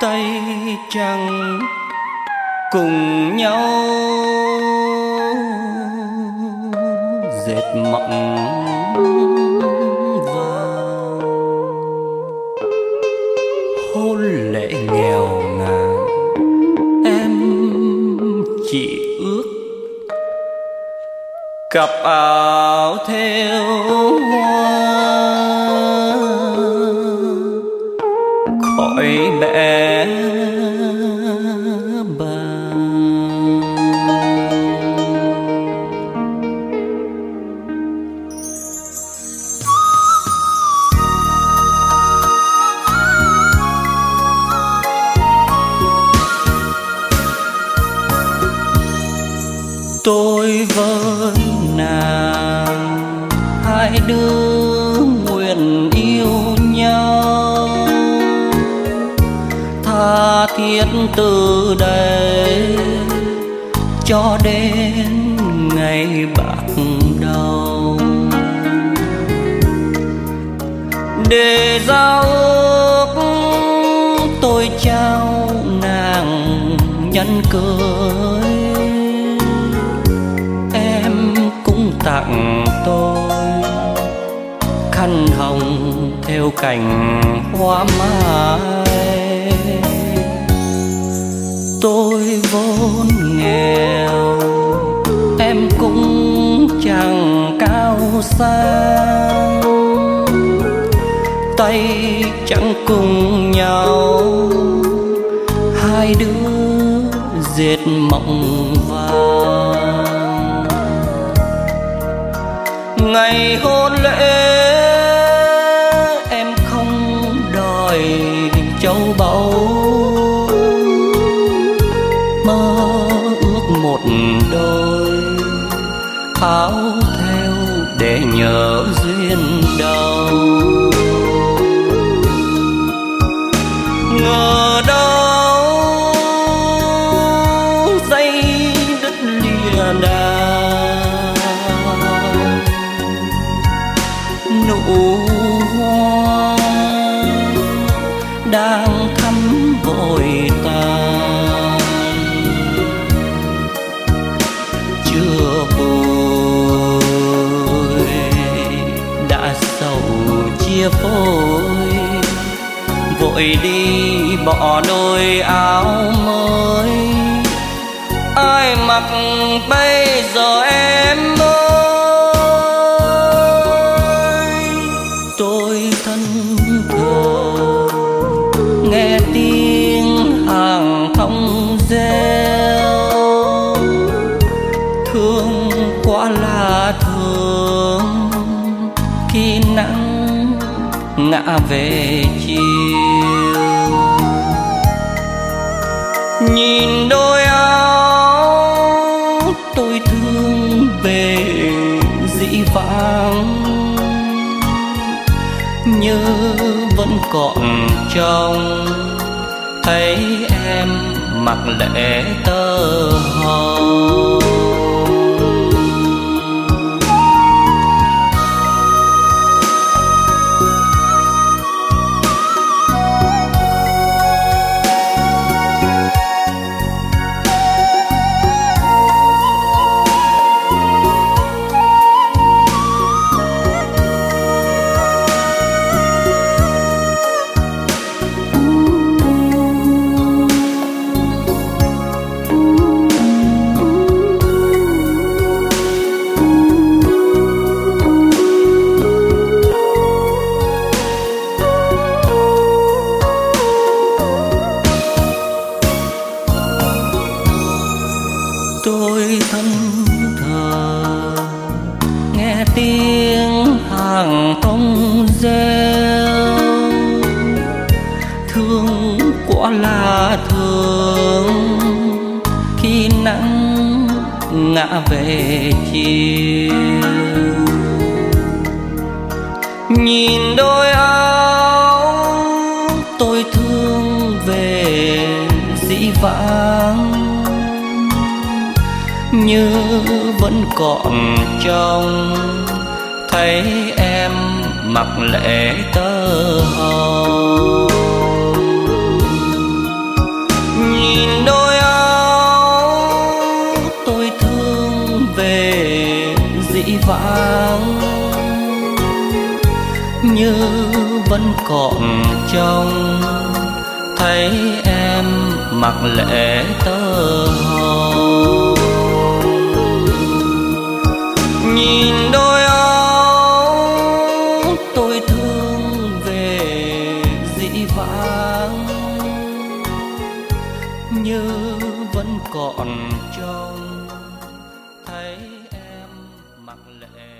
tay trăng cùng nhau. Dệt mộng vàng. Hôn lễ nghèo ngàn. Em chỉ ước cặp áo theo hoa. Khỏi mẹ đứa nguyện yêu nhau. Tha thiết từ đây cho đến ngày bạc đầu. Để giao ước tôi trao nàng nhân cưới, em cũng tặng theo cành hoa mai, tôi vốn nghèo, em cũng chẳng cao sang. Tay chẳng cùng nhau, hai đứa dệt mộng vàng. Ngày hôn lìa nụ hoa đang thắm vội tàn. Chưa vội đã sầu chia phôi. Vội đi bỏ đôi áo mới ai mặc bây giờ em ơi? Tôi thân thờ nghe tiếng hàng thông reo. Thương quá là thương, khi nắng ngã về chiều. Nhìn tôi thương về dĩ vãng. Như vẫn còn trong thấy em mặc lễ tơ hồng tôi thân thờ. Nghe tiếng hàng tông reo. Thương quá là thương. Khi nắng ngã về chiều. Nhìn đôi áo tôi thương về dĩ vãng như vẫn còn trong thấy em mặc lễ tơ hồng. Nhìn đôi áo tôi thương về dĩ vãng như vẫn còn trong thấy em mặc lễ tơ hồng như vẫn còn trong thấy em mặc lệ.